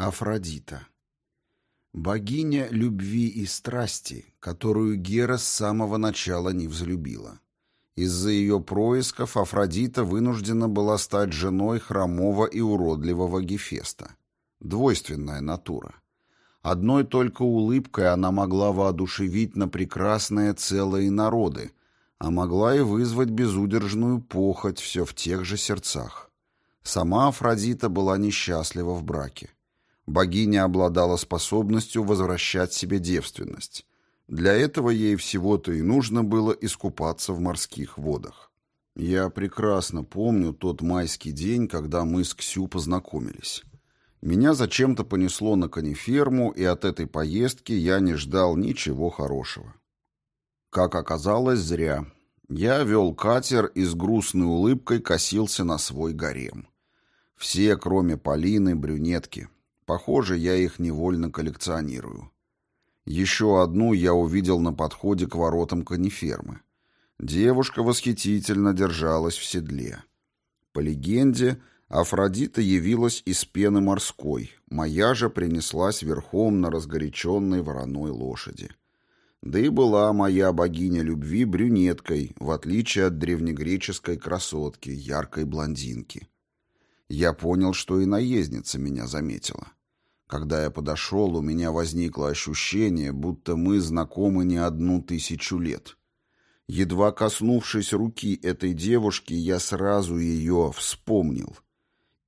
Афродита. Богиня любви и страсти, которую Гера с самого начала не взлюбила. Из-за ее происков Афродита вынуждена была стать женой хромого и уродливого Гефеста. Двойственная натура. Одной только улыбкой она могла воодушевить на прекрасные целые народы, а могла и вызвать безудержную похоть все в тех же сердцах. Сама Афродита была несчастлива в браке. Богиня обладала способностью возвращать себе девственность. Для этого ей всего-то и нужно было искупаться в морских водах. Я прекрасно помню тот майский день, когда мы с Ксю познакомились. Меня зачем-то понесло на кониферму, и от этой поездки я не ждал ничего хорошего. Как оказалось, зря. Я вел катер и с грустной улыбкой косился на свой гарем. Все, кроме Полины, брюнетки. Похоже, я их невольно коллекционирую. Еще одну я увидел на подходе к воротам конифермы. Девушка восхитительно держалась в седле. По легенде, Афродита явилась из пены морской, моя же принеслась верхом на разгоряченной вороной лошади. Да и была моя богиня любви брюнеткой, в отличие от древнегреческой красотки, яркой блондинки. Я понял, что и наездница меня заметила. Когда я подошел, у меня возникло ощущение, будто мы знакомы не одну тысячу лет. Едва коснувшись руки этой девушки, я сразу ее вспомнил.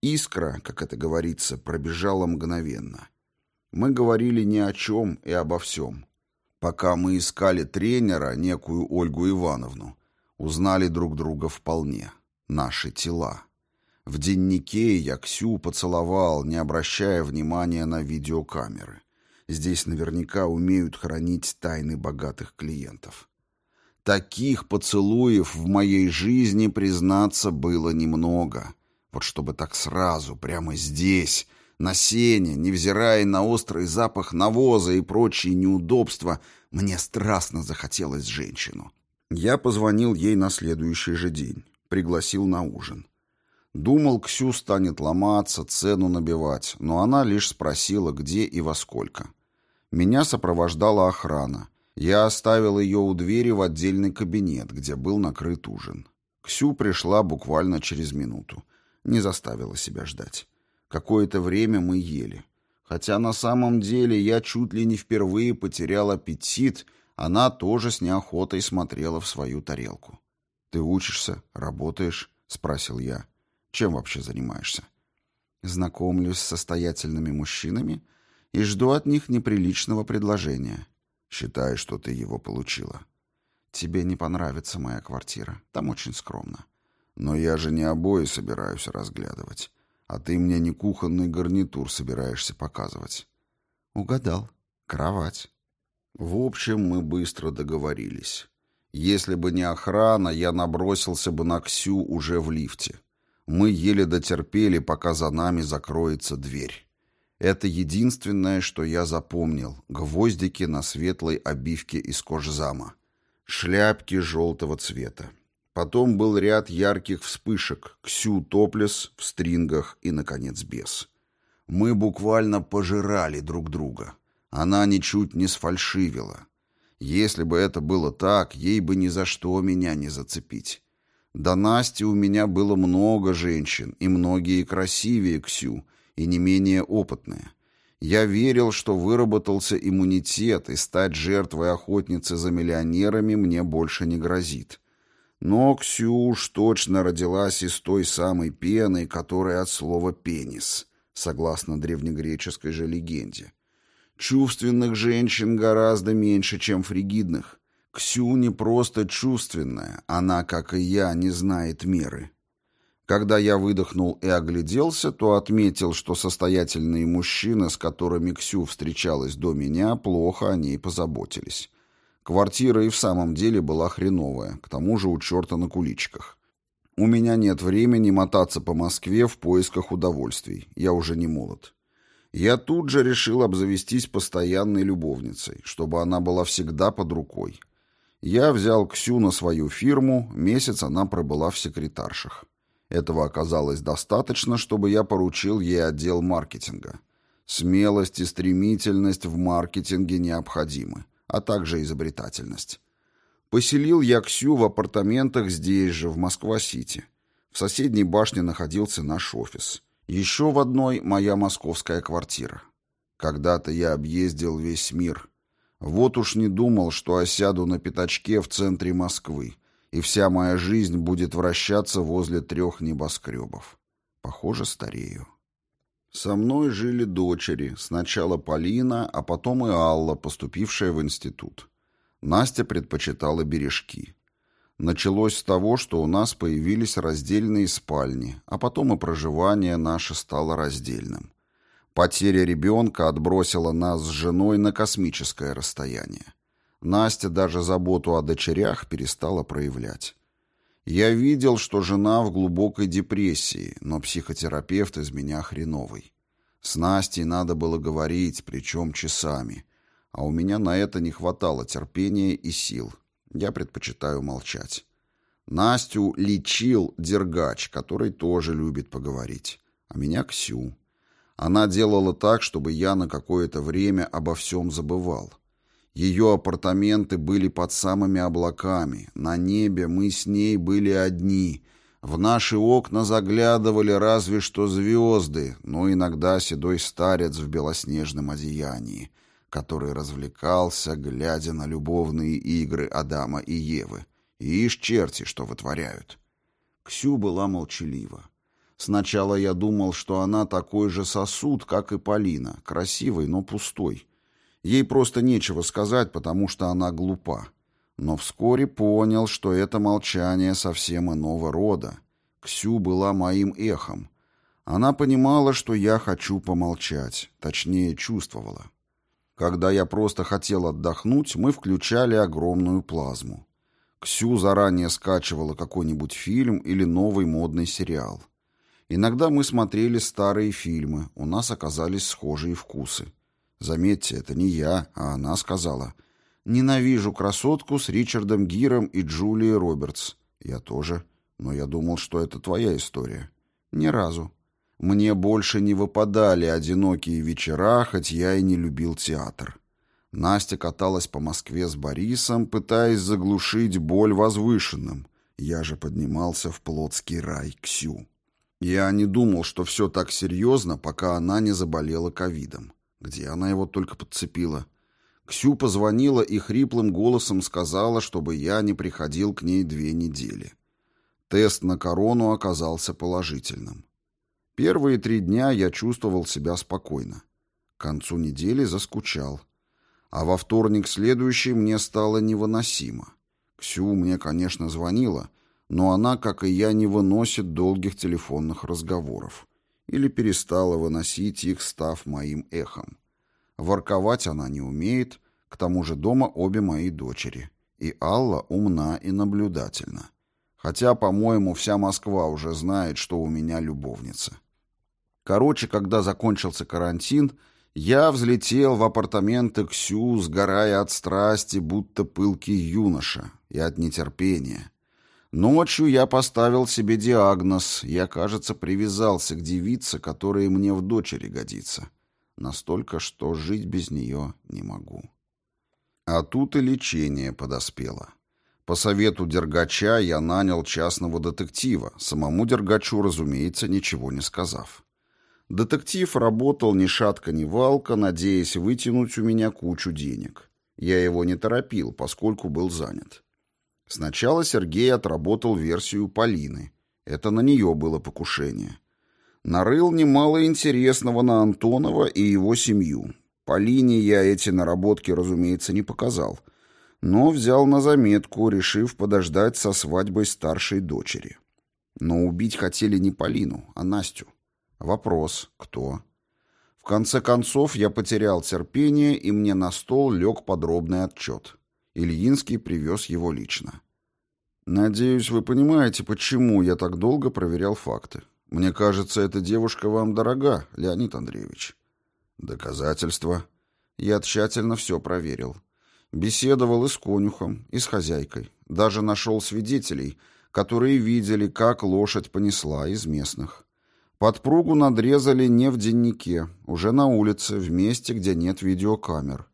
Искра, как это говорится, пробежала мгновенно. Мы говорили ни о чем и обо всем. Пока мы искали тренера, некую Ольгу Ивановну, узнали друг друга вполне. Наши тела. В дневнике я Ксю поцеловал, не обращая внимания на видеокамеры. Здесь наверняка умеют хранить тайны богатых клиентов. Таких поцелуев в моей жизни, признаться, было немного. Вот чтобы так сразу, прямо здесь, на сене, невзирая на острый запах навоза и прочие неудобства, мне страстно захотелось женщину. Я позвонил ей на следующий же день, пригласил на ужин. Думал, Ксю станет ломаться, цену набивать, но она лишь спросила, где и во сколько. Меня сопровождала охрана. Я оставил ее у двери в отдельный кабинет, где был накрыт ужин. Ксю пришла буквально через минуту. Не заставила себя ждать. Какое-то время мы ели. Хотя на самом деле я чуть ли не впервые потерял аппетит, она тоже с неохотой смотрела в свою тарелку. «Ты учишься? Работаешь?» — спросил я. Чем вообще занимаешься? Знакомлюсь с состоятельными мужчинами и жду от них неприличного предложения. Считай, что ты его получила. Тебе не понравится моя квартира. Там очень скромно. Но я же не обои собираюсь разглядывать. А ты мне не кухонный гарнитур собираешься показывать. Угадал. Кровать. В общем, мы быстро договорились. Если бы не охрана, я набросился бы на Ксю уже в лифте. Мы еле дотерпели, пока за нами закроется дверь. Это единственное, что я запомнил. Гвоздики на светлой обивке из кожзама. Шляпки желтого цвета. Потом был ряд ярких вспышек. Ксю топлес в стрингах и, наконец, бес. Мы буквально пожирали друг друга. Она ничуть не сфальшивила. Если бы это было так, ей бы ни за что меня не зацепить. До Насти у меня было много женщин, и многие красивее Ксю, и не менее опытные. Я верил, что выработался иммунитет, и стать жертвой охотницы за миллионерами мне больше не грозит. Но Ксю уж точно родилась из той самой пены, которая от слова «пенис», согласно древнегреческой же легенде. Чувственных женщин гораздо меньше, чем фригидных. Ксю не просто чувственная, она, как и я, не знает меры. Когда я выдохнул и огляделся, то отметил, что состоятельные мужчины, с которыми Ксю встречалась до меня, плохо о ней позаботились. Квартира и в самом деле была хреновая, к тому же у черта на куличках. У меня нет времени мотаться по Москве в поисках удовольствий, я уже не молод. Я тут же решил обзавестись постоянной любовницей, чтобы она была всегда под рукой. Я взял Ксю на свою фирму, месяц она пробыла в секретаршах. Этого оказалось достаточно, чтобы я поручил ей отдел маркетинга. Смелость и стремительность в маркетинге необходимы, а также изобретательность. Поселил я Ксю в апартаментах здесь же, в Москва-Сити. В соседней башне находился наш офис. Еще в одной моя московская квартира. Когда-то я объездил весь мир. Вот уж не думал, что осяду на пятачке в центре Москвы, и вся моя жизнь будет вращаться возле трех небоскребов. Похоже, старею. Со мной жили дочери, сначала Полина, а потом и Алла, поступившая в институт. Настя предпочитала бережки. Началось с того, что у нас появились раздельные спальни, а потом и проживание наше стало раздельным. Потеря ребенка отбросила нас с женой на космическое расстояние. Настя даже заботу о дочерях перестала проявлять. Я видел, что жена в глубокой депрессии, но психотерапевт из меня хреновый. С Настей надо было говорить, причем часами. А у меня на это не хватало терпения и сил. Я предпочитаю молчать. Настю лечил Дергач, который тоже любит поговорить. А меня Ксю. Она делала так, чтобы я на какое-то время обо всем забывал. Ее апартаменты были под самыми облаками. На небе мы с ней были одни. В наши окна заглядывали разве что звезды, но иногда седой старец в белоснежном одеянии, который развлекался, глядя на любовные игры Адама и Евы. Ишь черти, что вытворяют. Ксю была молчалива. Сначала я думал, что она такой же сосуд, как и Полина, красивый, но пустой. Ей просто нечего сказать, потому что она глупа. Но вскоре понял, что это молчание совсем иного рода. Ксю была моим эхом. Она понимала, что я хочу помолчать, точнее, чувствовала. Когда я просто хотел отдохнуть, мы включали огромную плазму. Ксю заранее скачивала какой-нибудь фильм или новый модный сериал. Иногда мы смотрели старые фильмы, у нас оказались схожие вкусы. Заметьте, это не я, а она сказала. «Ненавижу красотку с Ричардом Гиром и Джулией Робертс». «Я тоже. Но я думал, что это твоя история». «Ни разу. Мне больше не выпадали одинокие вечера, хоть я и не любил театр». Настя каталась по Москве с Борисом, пытаясь заглушить боль возвышенным. Я же поднимался в плотский рай Ксю. Я не думал, что все так серьезно, пока она не заболела ковидом. Где она его только подцепила? Ксю позвонила и хриплым голосом сказала, чтобы я не приходил к ней две недели. Тест на корону оказался положительным. Первые три дня я чувствовал себя спокойно. К концу недели заскучал. А во вторник следующий мне стало невыносимо. Ксю мне, конечно, звонила, но она, как и я, не выносит долгих телефонных разговоров или перестала выносить их, став моим эхом. Ворковать она не умеет, к тому же дома обе мои дочери. И Алла умна и наблюдательна. Хотя, по-моему, вся Москва уже знает, что у меня любовница. Короче, когда закончился карантин, я взлетел в апартаменты Ксю, сгорая от страсти, будто пылкий юноша, и от нетерпения. Ночью я поставил себе диагноз. Я, кажется, привязался к девице, которая мне в дочери годится. Настолько, что жить без нее не могу. А тут и лечение подоспело. По совету Дергача я нанял частного детектива, самому Дергачу, разумеется, ничего не сказав. Детектив работал ни шатка, ни валка, надеясь вытянуть у меня кучу денег. Я его не торопил, поскольку был занят. Сначала Сергей отработал версию Полины. Это на нее было покушение. Нарыл немало интересного на Антонова и его семью. Полине я эти наработки, разумеется, не показал, но взял на заметку, решив подождать со свадьбой старшей дочери. Но убить хотели не Полину, а Настю. Вопрос, кто? В конце концов, я потерял терпение, и мне на стол лег подробный отчет. Ильинский привез его лично. «Надеюсь, вы понимаете, почему я так долго проверял факты. Мне кажется, эта девушка вам дорога, Леонид Андреевич». «Доказательства?» Я тщательно все проверил. Беседовал и с конюхом, и с хозяйкой. Даже нашел свидетелей, которые видели, как лошадь понесла из местных. Подпругу надрезали не в деннике, уже на улице, в месте, где нет видеокамер.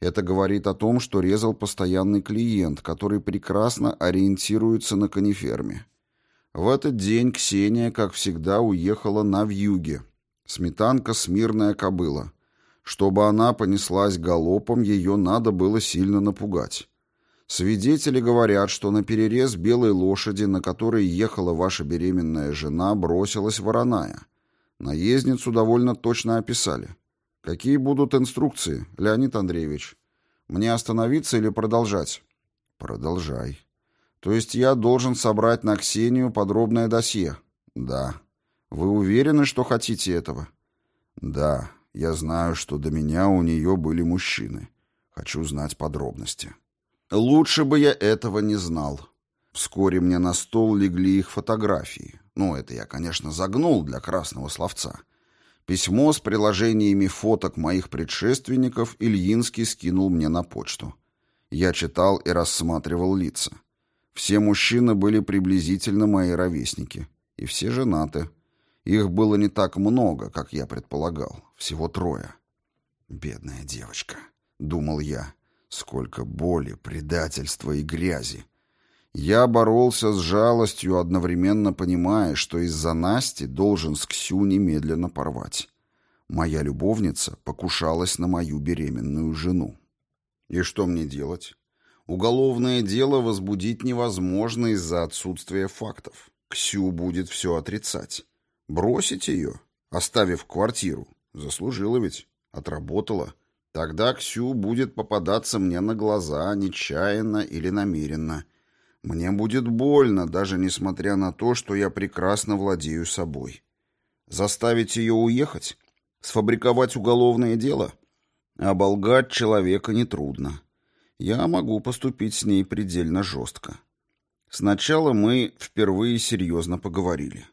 Это говорит о том, что резал постоянный клиент, который прекрасно ориентируется на каниферме. В этот день Ксения, как всегда, уехала на вьюге. Сметанка смирная кобыла. Чтобы она понеслась галопом, ее надо было сильно напугать. Свидетели говорят, что на перерез белой лошади, на которой ехала ваша беременная жена, бросилась вороная. Наездницу довольно точно описали. Какие будут инструкции, Леонид Андреевич? Мне остановиться или продолжать? Продолжай. То есть я должен собрать на Ксению подробное досье? Да. Вы уверены, что хотите этого? Да. Я знаю, что до меня у нее были мужчины. Хочу знать подробности. Лучше бы я этого не знал. Вскоре мне на стол легли их фотографии. Ну, это я, конечно, загнул для красного словца. Письмо с приложениями фоток моих предшественников Ильинский скинул мне на почту. Я читал и рассматривал лица. Все мужчины были приблизительно мои ровесники. И все женаты. Их было не так много, как я предполагал. Всего трое. «Бедная девочка», — думал я. Сколько боли, предательства и грязи. Я боролся с жалостью, одновременно понимая, что из-за Насти должен с Ксю немедленно порвать. Моя любовница покушалась на мою беременную жену. И что мне делать? Уголовное дело возбудить невозможно из-за отсутствия фактов. Ксю будет все отрицать. Бросить ее, оставив квартиру, заслужила ведь, отработала. Тогда Ксю будет попадаться мне на глаза, нечаянно или намеренно. Мне будет больно, даже несмотря на то, что я прекрасно владею собой. Заставить ее уехать? Сфабриковать уголовное дело? Оболгать человека нетрудно. Я могу поступить с ней предельно жестко. Сначала мы впервые серьезно поговорили.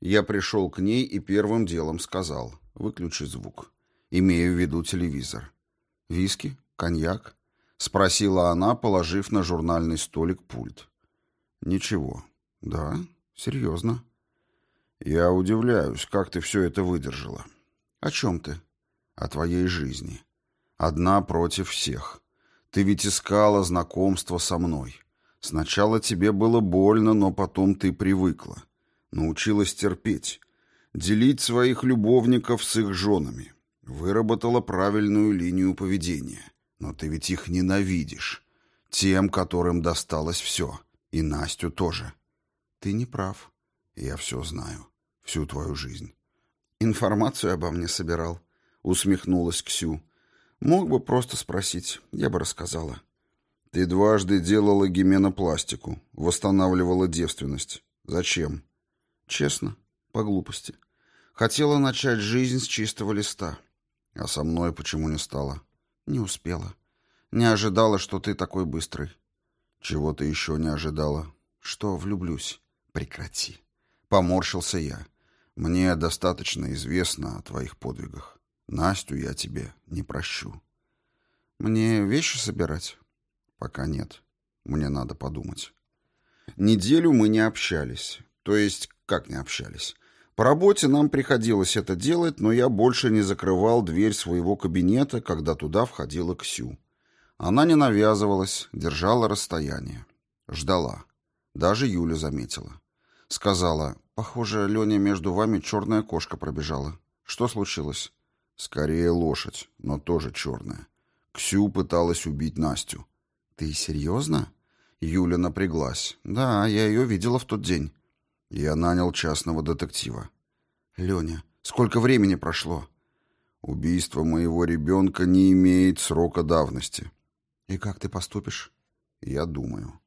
Я пришел к ней и первым делом сказал «выключи звук», имея в виду телевизор. «Виски? Коньяк?» — спросила она, положив на журнальный столик пульт. «Ничего. Да? Серьезно?» «Я удивляюсь, как ты все это выдержала». «О чем ты?» «О твоей жизни. Одна против всех. Ты ведь искала знакомства со мной. Сначала тебе было больно, но потом ты привыкла. Научилась терпеть. Делить своих любовников с их женами. Выработала правильную линию поведения. Но ты ведь их ненавидишь. Тем, которым досталось все. И Настю тоже. Ты не прав. Я все знаю. Всю твою жизнь. Информацию обо мне собирал. Усмехнулась Ксю. Мог бы просто спросить. Я бы рассказала. Ты дважды делала гименопластику. Восстанавливала девственность. Зачем? Честно. По глупости. Хотела начать жизнь с чистого листа. А со мной почему не стала? Не успела. Не ожидала, что ты такой быстрый. Чего ты еще не ожидала? Что влюблюсь? Прекрати. Поморщился я. Мне достаточно известно о твоих подвигах. Настю я тебе не прощу. Мне вещи собирать? Пока нет. Мне надо подумать. Неделю мы не общались. То есть, как не общались? По работе нам приходилось это делать, но я больше не закрывал дверь своего кабинета, когда туда входила Ксю. Она не навязывалась, держала расстояние. Ждала. Даже Юля заметила. Сказала, похоже, Леня, между вами черная кошка пробежала. Что случилось? Скорее лошадь, но тоже черная. Ксю пыталась убить Настю. Ты серьезно? Юля напряглась. Да, я ее видела в тот день. Я нанял частного детектива. Леня, сколько времени прошло? Убийство моего ребенка не имеет срока давности. И как ты поступишь? Я думаю.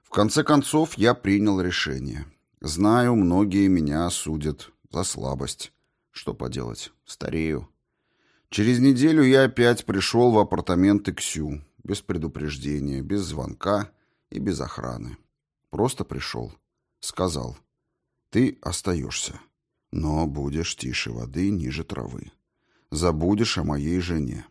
В конце концов, я принял решение. Знаю, многие меня осудят за слабость. Что поделать, старею. Через неделю я опять пришел в апартаменты Ксю, без предупреждения, без звонка и без охраны. Просто пришел. Сказал. Ты остаешься, но будешь тише воды, ниже травы. Забудешь о моей жене.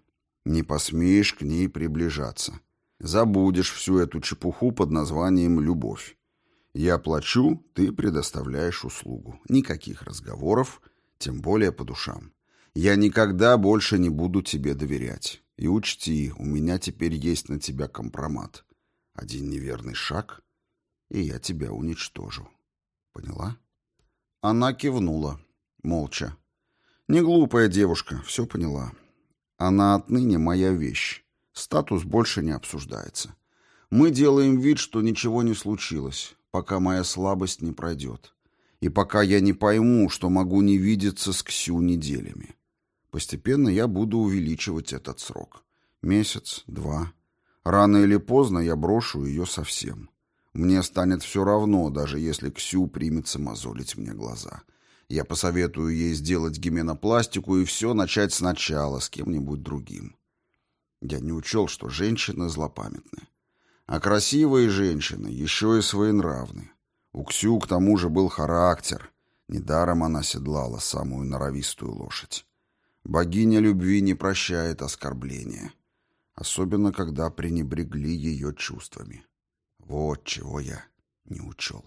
Не посмеешь к ней приближаться. Забудешь всю эту чепуху под названием «любовь». Я плачу, ты предоставляешь услугу. Никаких разговоров, тем более по душам. Я никогда больше не буду тебе доверять. И учти, у меня теперь есть на тебя компромат. Один неверный шаг, и я тебя уничтожу. Поняла? Она кивнула, молча. Не глупая девушка, все поняла. Она отныне моя вещь. Статус больше не обсуждается. Мы делаем вид, что ничего не случилось, пока моя слабость не пройдет. И пока я не пойму, что могу не видеться с Ксю неделями. Постепенно я буду увеличивать этот срок. Месяц, два. Рано или поздно я брошу ее совсем. Мне станет все равно, даже если Ксю примется мозолить мне глаза. Я посоветую ей сделать гименопластику и все начать сначала с кем-нибудь другим. Я не учел, что женщины злопамятны. А красивые женщины еще и своенравны. У Ксю к тому же был характер. Недаром она седлала самую норовистую лошадь. Богиня любви не прощает оскорбления. Особенно, когда пренебрегли ее чувствами. Вот чего я не учел.